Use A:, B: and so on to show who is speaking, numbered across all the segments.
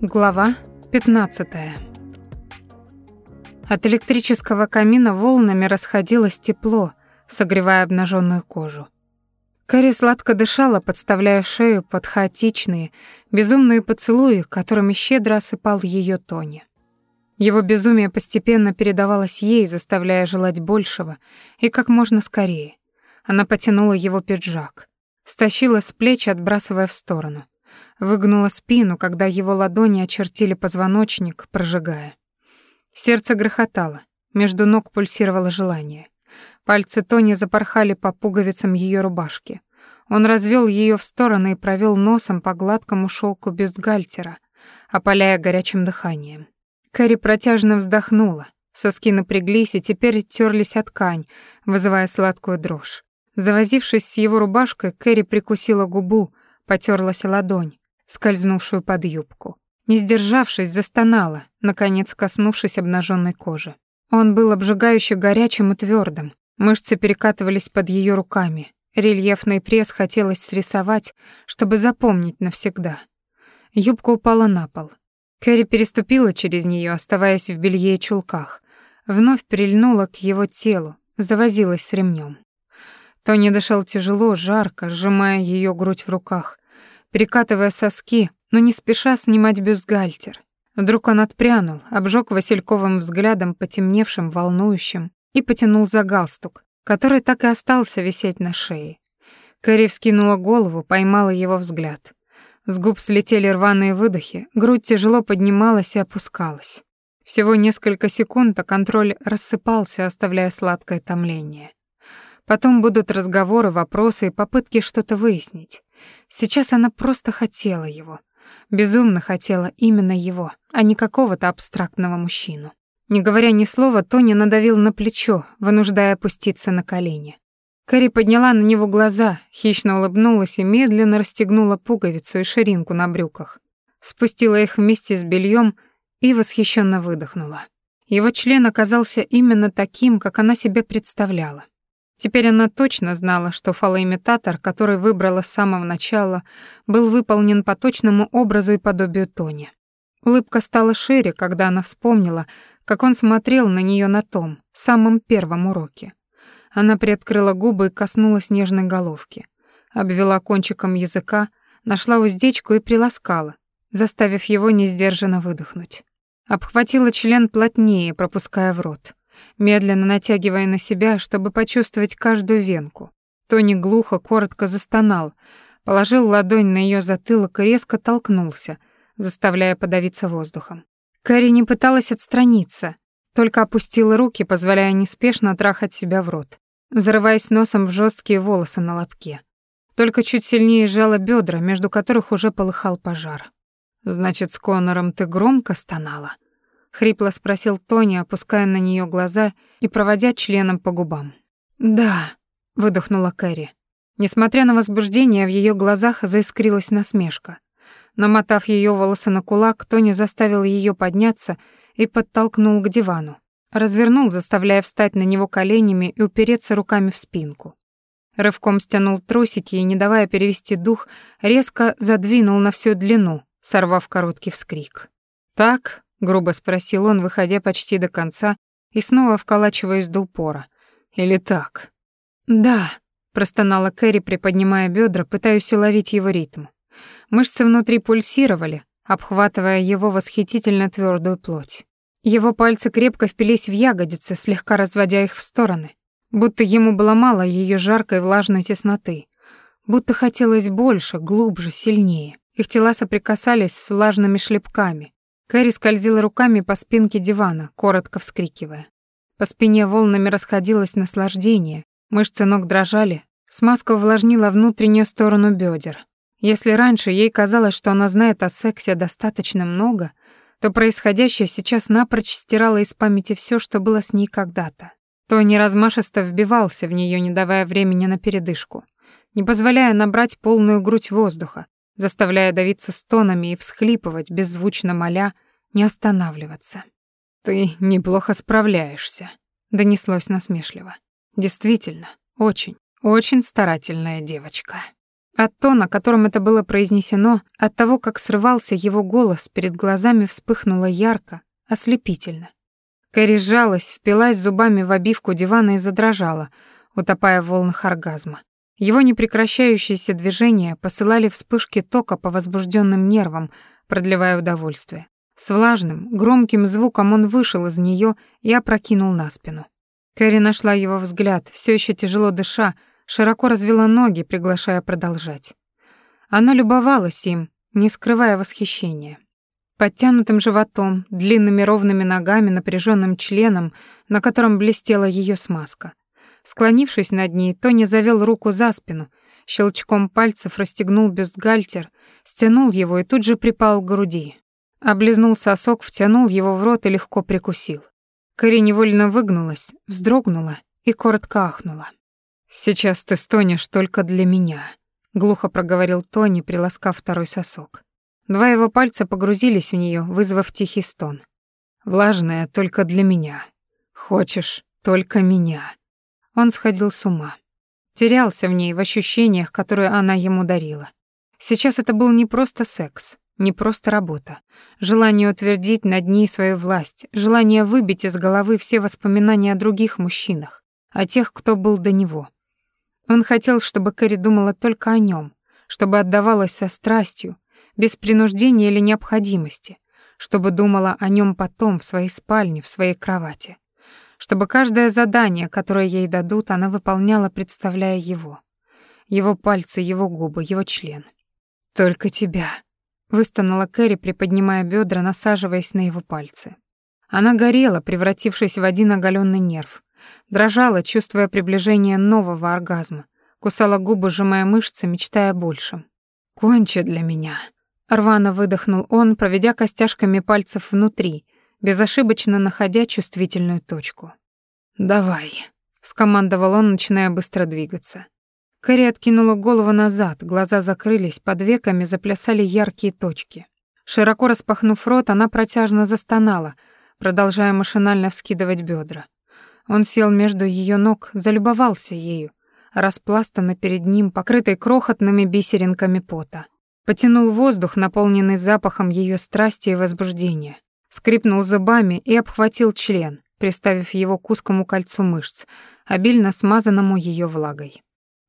A: Глава 15. От электрического камина волнами расходилось тепло, согревая обнаженную кожу. Кэрри сладко дышала, подставляя шею под хаотичные, безумные поцелуи, которыми щедро осыпал ее Тони. Его безумие постепенно передавалось ей, заставляя желать большего и как можно скорее. Она потянула его пиджак, стащила с плеч, отбрасывая в сторону — выгнула спину, когда его ладони очертили позвоночник, прожигая. Сердце грохотало, между ног пульсировало желание. Пальцы Тони запорхали по пуговицам ее рубашки. Он развел ее в стороны и провел носом по гладкому шелку бюстгальтера, опаляя горячим дыханием. Кэрри протяжно вздохнула, соски напряглись и теперь терлись от ткань, вызывая сладкую дрожь. Завозившись с его рубашкой, Кэрри прикусила губу, потерлась ладонь, скользнувшую под юбку. Не сдержавшись, застонала, наконец коснувшись обнаженной кожи. Он был обжигающе горячим и твердым. Мышцы перекатывались под ее руками. Рельефный пресс хотелось срисовать, чтобы запомнить навсегда. Юбка упала на пол. Кэрри переступила через нее, оставаясь в белье и чулках. Вновь прильнула к его телу, завозилась с ремнем. Тони дышал тяжело, жарко, сжимая ее грудь в руках, перекатывая соски, но не спеша снимать бюстгальтер. Вдруг он отпрянул, обжег васильковым взглядом, потемневшим, волнующим, и потянул за галстук, который так и остался висеть на шее. Кэрри вскинула голову, поймала его взгляд. С губ слетели рваные выдохи, грудь тяжело поднималась и опускалась. Всего несколько секунд, а контроль рассыпался, оставляя сладкое томление. Потом будут разговоры, вопросы и попытки что-то выяснить. Сейчас она просто хотела его. Безумно хотела именно его, а не какого-то абстрактного мужчину. Не говоря ни слова, Тони надавил на плечо, вынуждая опуститься на колени. Кэрри подняла на него глаза, хищно улыбнулась и медленно расстегнула пуговицу и ширинку на брюках. Спустила их вместе с бельем и восхищенно выдохнула. Его член оказался именно таким, как она себе представляла. Теперь она точно знала, что фалоимитатор, который выбрала с самого начала, был выполнен по точному образу и подобию Тони. Улыбка стала шире, когда она вспомнила, как он смотрел на нее на том, самом первом уроке. Она приоткрыла губы и коснулась нежной головки. Обвела кончиком языка, нашла уздечку и приласкала, заставив его несдержанно выдохнуть. Обхватила член плотнее, пропуская в рот медленно натягивая на себя, чтобы почувствовать каждую венку. Тони глухо, коротко застонал, положил ладонь на ее затылок и резко толкнулся, заставляя подавиться воздухом. Кэрри не пыталась отстраниться, только опустила руки, позволяя неспешно трахать себя в рот, зарываясь носом в жесткие волосы на лобке. Только чуть сильнее сжала бедра, между которых уже полыхал пожар. «Значит, с Конором ты громко стонала?» Хрипло спросил Тони, опуская на нее глаза и проводя членом по губам. "Да", выдохнула Кэрри. Несмотря на возбуждение, в ее глазах заискрилась насмешка. Намотав ее волосы на кулак, Тони заставил ее подняться и подтолкнул к дивану. Развернул, заставляя встать на него коленями и упереться руками в спинку. Рывком стянул трусики и, не давая перевести дух, резко задвинул на всю длину, сорвав короткий вскрик. Так, грубо спросил он, выходя почти до конца и снова вколачиваясь до упора. Или так? Да, простонала Кэрри, приподнимая бедра, пытаясь уловить его ритм. Мышцы внутри пульсировали, обхватывая его восхитительно твердую плоть. Его пальцы крепко впились в ягодицы, слегка разводя их в стороны, будто ему было мало ее жаркой влажной тесноты, будто хотелось больше, глубже, сильнее. Их тела соприкасались с влажными шлепками, Кэрри скользила руками по спинке дивана, коротко вскрикивая. По спине волнами расходилось наслаждение, мышцы ног дрожали, смазка увлажнила внутреннюю сторону бедер. Если раньше ей казалось, что она знает о сексе достаточно много, то происходящее сейчас напрочь стирало из памяти все, что было с ней когда-то. Тони размашисто вбивался в нее, не давая времени на передышку, не позволяя набрать полную грудь воздуха, заставляя давиться стонами и всхлипывать, беззвучно моля, не останавливаться. «Ты неплохо справляешься», — донеслось насмешливо. «Действительно, очень, очень старательная девочка». От тона, которым это было произнесено, от того, как срывался его голос, перед глазами вспыхнуло ярко, ослепительно. Кэрри сжалась, впилась зубами в обивку дивана и задрожала, утопая в волнах оргазма. Его непрекращающиеся движения посылали вспышки тока по возбужденным нервам, продлевая удовольствие. С влажным, громким звуком он вышел из нее и опрокинул на спину. Кэрри нашла его взгляд, все еще тяжело дыша, широко развела ноги, приглашая продолжать. Она любовалась им, не скрывая восхищения. Подтянутым животом, длинными ровными ногами, напряженным членом, на котором блестела ее смазка. Склонившись над ней, Тони завел руку за спину, щелчком пальцев расстегнул бюстгальтер, стянул его и тут же припал к груди. Облизнул сосок, втянул его в рот и легко прикусил. Кэрри невольно выгнулась, вздрогнула и коротко ахнула. «Сейчас ты стонешь только для меня», — глухо проговорил Тони, приласкав второй сосок. Два его пальца погрузились в нее, вызвав тихий стон. «Влажная только для меня. Хочешь только меня». Он сходил с ума. Терялся в ней, в ощущениях, которые она ему дарила. Сейчас это был не просто секс, не просто работа. Желание утвердить над ней свою власть, желание выбить из головы все воспоминания о других мужчинах, о тех, кто был до него. Он хотел, чтобы Кэрри думала только о нем, чтобы отдавалась со страстью, без принуждения или необходимости, чтобы думала о нем потом в своей спальне, в своей кровати, чтобы каждое задание, которое ей дадут, она выполняла, представляя его. Его пальцы, его губы, его член. «Только тебя», — выстонала Кэрри, приподнимая бедра, насаживаясь на его пальцы. Она горела, превратившись в один оголенный нерв, Дрожала, чувствуя приближение нового оргазма. Кусала губы, сжимая мышцы, мечтая о большем. «Кончи для меня». Рвано выдохнул он, проведя костяшками пальцев внутри, безошибочно находя чувствительную точку. «Давай», — скомандовал он, начиная быстро двигаться. Кэрри откинула голову назад, глаза закрылись, под веками заплясали яркие точки. Широко распахнув рот, она протяжно застонала, продолжая машинально вскидывать бедра. Он сел между ее ног, залюбовался ею, распластано перед ним, покрытой крохотными бисеринками пота. Потянул воздух, наполненный запахом ее страсти и возбуждения. Скрипнул зубами и обхватил член, приставив его к узкому кольцу мышц, обильно смазанному ее влагой.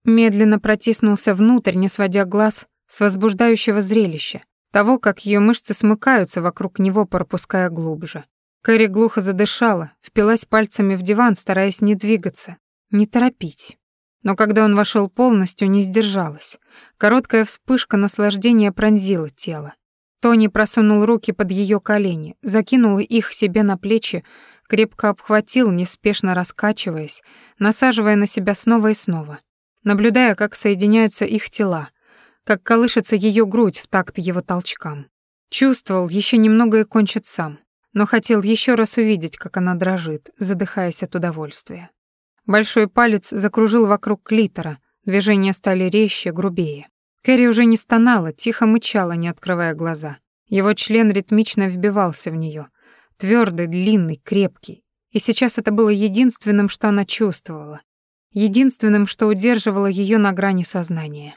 A: Медленно протиснулся внутрь, не сводя глаз с возбуждающего зрелища, того, как ее мышцы смыкаются вокруг него, пропуская глубже. Кэрри глухо задышала, впилась пальцами в диван, стараясь не двигаться, не торопить. Но когда он вошел полностью, не сдержалась. Короткая вспышка наслаждения пронзила тело. Тони просунул руки под ее колени, закинул их себе на плечи, крепко обхватил, неспешно раскачиваясь, насаживая на себя снова и снова, наблюдая, как соединяются их тела, как колышется ее грудь в такт его толчкам. Чувствовал, еще немного и кончит сам но хотел еще раз увидеть, как она дрожит, задыхаясь от удовольствия. Большой палец закружил вокруг клитора, движения стали резче, грубее. Кэрри уже не стонала, тихо мычала, не открывая глаза. Его член ритмично вбивался в нее, твердый, длинный, крепкий. И сейчас это было единственным, что она чувствовала, единственным, что удерживало ее на грани сознания.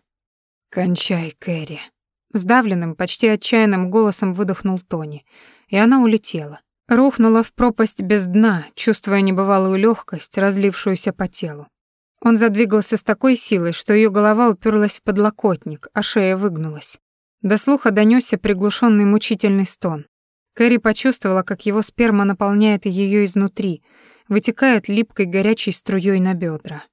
A: «Кончай, Кэрри», — сдавленным, почти отчаянным голосом выдохнул Тони, и она улетела. Рухнула в пропасть без дна, чувствуя небывалую легкость, разлившуюся по телу. Он задвигался с такой силой, что ее голова уперлась в подлокотник, а шея выгнулась. До слуха донесся приглушенный мучительный стон. Кэрри почувствовала, как его сперма наполняет ее изнутри, вытекает липкой горячей струей на бедра.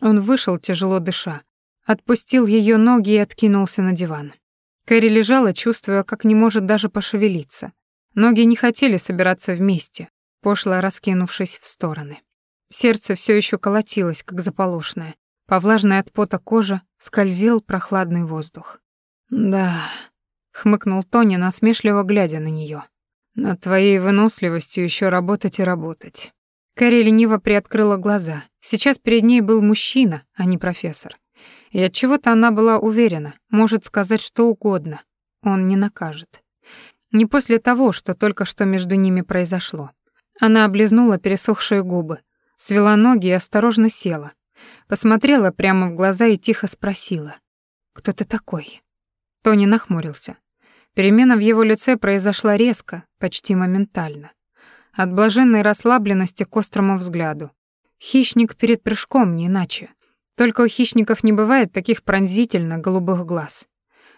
A: Он вышел, тяжело дыша, отпустил ее ноги и откинулся на диван. Кэрри лежала, чувствуя, как не может даже пошевелиться. Ноги не хотели собираться вместе, пошло раскинувшись в стороны. Сердце все еще колотилось, как заполошное. По влажной от пота коже скользил прохладный воздух. «Да», — хмыкнул Тони, насмешливо глядя на нее. «Над твоей выносливостью еще работать и работать». Кэрри лениво приоткрыла глаза. Сейчас перед ней был мужчина, а не профессор. И от чего то она была уверена, может сказать что угодно. Он не накажет. Не после того, что только что между ними произошло. Она облизнула пересохшие губы, свела ноги и осторожно села. Посмотрела прямо в глаза и тихо спросила. Кто ты такой?» Тони нахмурился. Перемена в его лице произошла резко, почти моментально. От блаженной расслабленности к острому взгляду. Хищник перед прыжком, не иначе. Только у хищников не бывает таких пронзительно голубых глаз.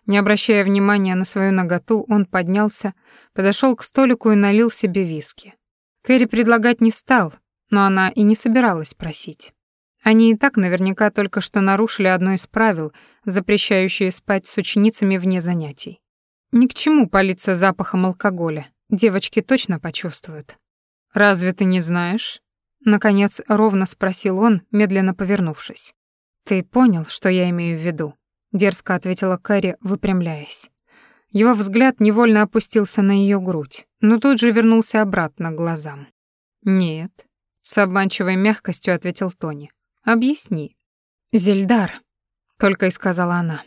A: Не обращая внимания на свою наготу, он поднялся, подошел к столику и налил себе виски. Кэрри предлагать не стал, но она и не собиралась просить. Они и так наверняка только что нарушили одно из правил, запрещающее спать с ученицами вне занятий. Ни к чему палиться запахом алкоголя. Девочки точно почувствуют. «Разве ты не знаешь?» Наконец ровно спросил он, медленно повернувшись. «Ты понял, что я имею в виду?» Дерзко ответила Кэрри, выпрямляясь. Его взгляд невольно опустился на ее грудь, но тут же вернулся обратно к глазам. «Нет», — с обманчивой мягкостью ответил Тони. «Объясни». «Зельдар», — только и сказала она.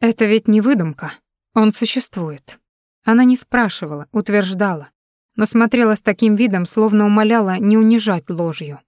A: «Это ведь не выдумка. Он существует. Она не спрашивала, утверждала, но смотрела с таким видом, словно умоляла не унижать ложью.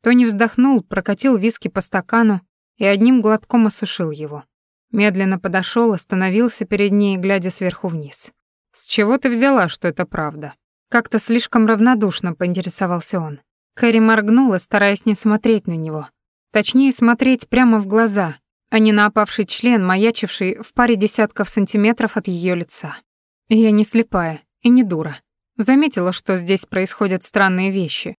A: Тони вздохнул, прокатил виски по стакану и одним глотком осушил его. Медленно подошел, остановился перед ней, глядя сверху вниз. «С чего ты взяла, что это правда?» Как-то слишком равнодушно поинтересовался он. Кэрри моргнула, стараясь не смотреть на него. Точнее, смотреть прямо в глаза, а не на опавший член, маячивший в паре десятков сантиметров от ее лица. Я не слепая и не дура. Заметила, что здесь происходят странные вещи.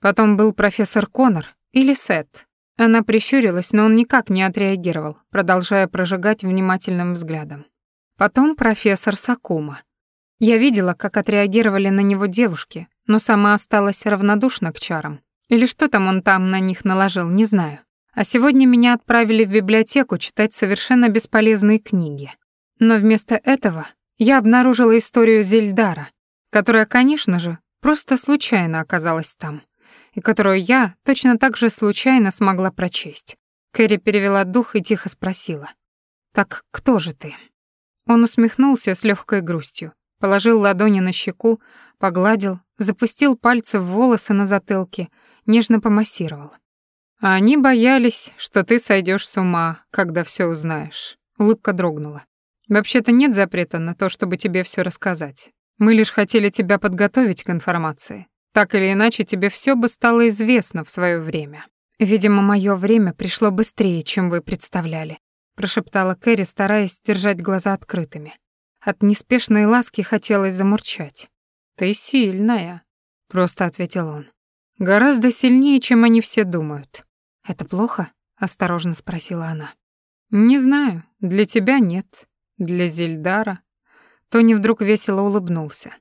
A: Потом был профессор Коннор или Сет. Она прищурилась, но он никак не отреагировал, продолжая прожигать внимательным взглядом. Потом профессор Сакума. Я видела, как отреагировали на него девушки, но сама осталась равнодушна к чарам. Или что там он там на них наложил, не знаю. А сегодня меня отправили в библиотеку читать совершенно бесполезные книги. Но вместо этого я обнаружила историю Зельдара, которая, конечно же, просто случайно оказалась там, и которую я точно так же случайно смогла прочесть. Кэрри перевела дух и тихо спросила. «Так кто же ты?» Он усмехнулся с легкой грустью, положил ладони на щеку, погладил, запустил пальцы в волосы на затылке, нежно помассировал. А они боялись, что ты сойдешь с ума, когда все узнаешь. Улыбка дрогнула. Вообще-то нет запрета на то, чтобы тебе все рассказать. Мы лишь хотели тебя подготовить к информации. Так или иначе, тебе все бы стало известно в свое время. Видимо, мое время пришло быстрее, чем вы представляли, прошептала Кэрри, стараясь держать глаза открытыми. От неспешной ласки хотелось замурчать. Ты сильная, просто ответил он. Гораздо сильнее, чем они все думают. «Это плохо?» — осторожно спросила она. «Не знаю. Для тебя нет. Для Зельдара...» Тони вдруг весело улыбнулся.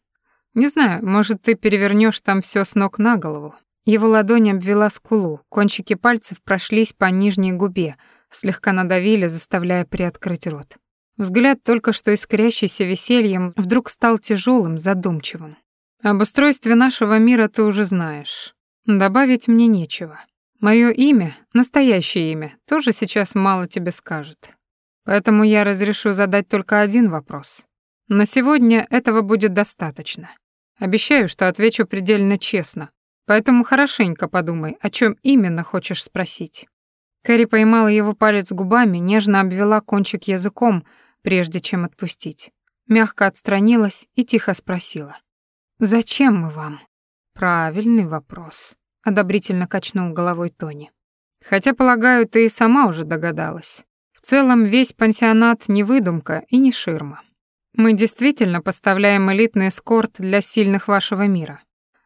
A: «Не знаю, может, ты перевернешь там все с ног на голову». Его ладонь обвела скулу, кончики пальцев прошлись по нижней губе, слегка надавили, заставляя приоткрыть рот. Взгляд, только что искрящийся весельем, вдруг стал тяжелым, задумчивым. «Об устройстве нашего мира ты уже знаешь. Добавить мне нечего. Моё имя, настоящее имя, тоже сейчас мало тебе скажет. Поэтому я разрешу задать только один вопрос. На сегодня этого будет достаточно. Обещаю, что отвечу предельно честно. Поэтому хорошенько подумай, о чем именно хочешь спросить. Кэрри поймала его палец губами, нежно обвела кончик языком, прежде чем отпустить. Мягко отстранилась и тихо спросила. «Зачем мы вам?» «Правильный вопрос», одобрительно качнул головой Тони. Хотя, полагаю, ты и сама уже догадалась. В целом весь пансионат не выдумка и не ширма. Мы действительно поставляем элитный эскорт для сильных вашего мира,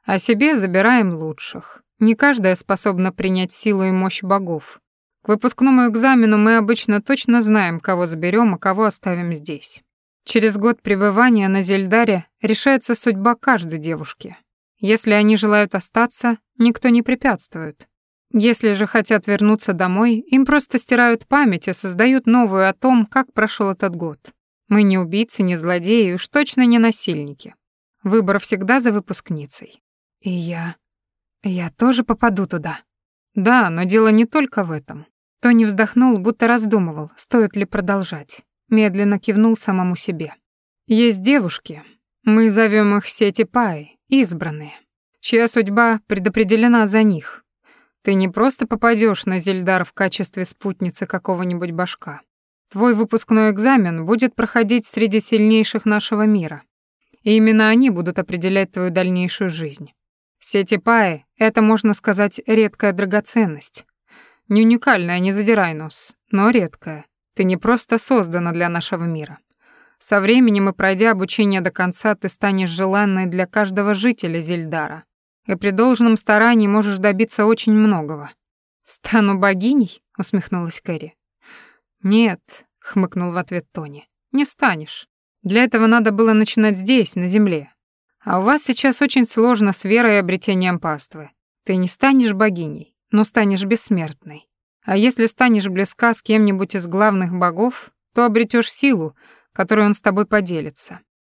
A: а себе забираем лучших. Не каждая способна принять силу и мощь богов. К выпускному экзамену мы обычно точно знаем, кого заберем, а кого оставим здесь. Через год пребывания на Зельдаре решается судьба каждой девушки. Если они желают остаться, никто не препятствует. Если же хотят вернуться домой, им просто стирают память и создают новую о том, как прошел этот год. Мы не убийцы, не злодеи, уж точно не насильники. Выбор всегда за выпускницей. И я... я тоже попаду туда. Да, но дело не только в этом. Тони вздохнул, будто раздумывал, стоит ли продолжать. Медленно кивнул самому себе. Есть девушки. Мы зовем их Сети Пай, избранные чья судьба предопределена за них. Ты не просто попадешь на Зельдар в качестве спутницы какого-нибудь башка. Твой выпускной экзамен будет проходить среди сильнейших нашего мира. И именно они будут определять твою дальнейшую жизнь. Сети Паи — это, можно сказать, редкая драгоценность. Не уникальная, не задирай нос, но редкая. Ты не просто создана для нашего мира. Со временем и пройдя обучение до конца, ты станешь желанной для каждого жителя Зельдара. И при должном старании можешь добиться очень многого. «Стану богиней?» — усмехнулась Кэрри. «Нет», — хмыкнул в ответ Тони, — «не станешь. Для этого надо было начинать здесь, на земле. А у вас сейчас очень сложно с верой и обретением паствы. Ты не станешь богиней, но станешь бессмертной. А если станешь близка с кем-нибудь из главных богов, то обретешь силу, которой он с тобой поделится.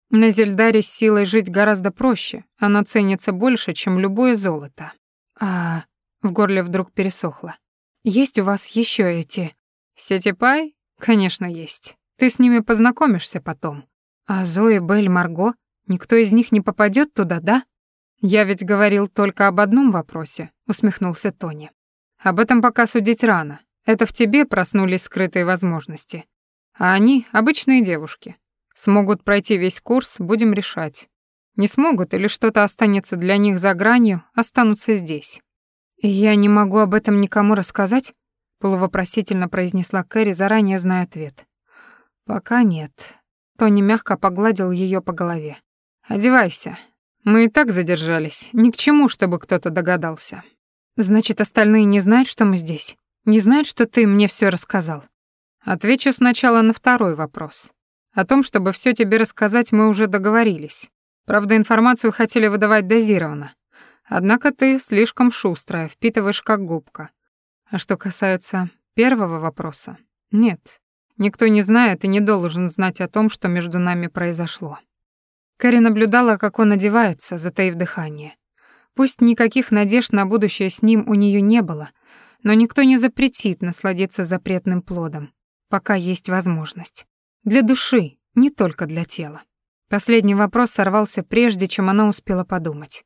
A: На Зельдаре с силой жить гораздо проще, она ценится больше, чем любое золото. А в горле вдруг пересохло. Есть у вас еще эти Сетипай? Конечно, есть. Ты с ними познакомишься потом. А Зои, Бель, Марго, никто из них не попадет туда, да? Я ведь говорил только об одном вопросе, усмехнулся Тони. Об этом пока судить рано. Это в тебе проснулись скрытые возможности. А они — обычные девушки. Смогут пройти весь курс, будем решать. Не смогут или что-то останется для них за гранью, останутся здесь. Я не могу об этом никому рассказать? Полувопросительно произнесла Кэрри, заранее зная ответ. Пока нет. Тони мягко погладил ее по голове. Одевайся. Мы и так задержались. Ни к чему, чтобы кто-то догадался. Значит, остальные не знают, что мы здесь? Не знают, что ты мне все рассказал? Отвечу сначала на второй вопрос. О том, чтобы все тебе рассказать, мы уже договорились. Правда, информацию хотели выдавать дозированно. Однако ты слишком шустрая, впитываешь как губка. А что касается первого вопроса, нет. Никто не знает и не должен знать о том, что между нами произошло. Кэрри наблюдала, как он одевается, затаив дыхание. Пусть никаких надежд на будущее с ним у нее не было, но никто не запретит насладиться запретным плодом пока есть возможность. Для души, не только для тела. Последний вопрос сорвался прежде, чем она успела подумать.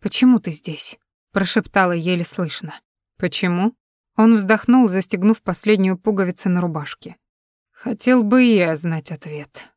A: «Почему ты здесь?» — прошептала еле слышно. «Почему?» Он вздохнул, застегнув последнюю пуговицу на рубашке. «Хотел бы я знать ответ».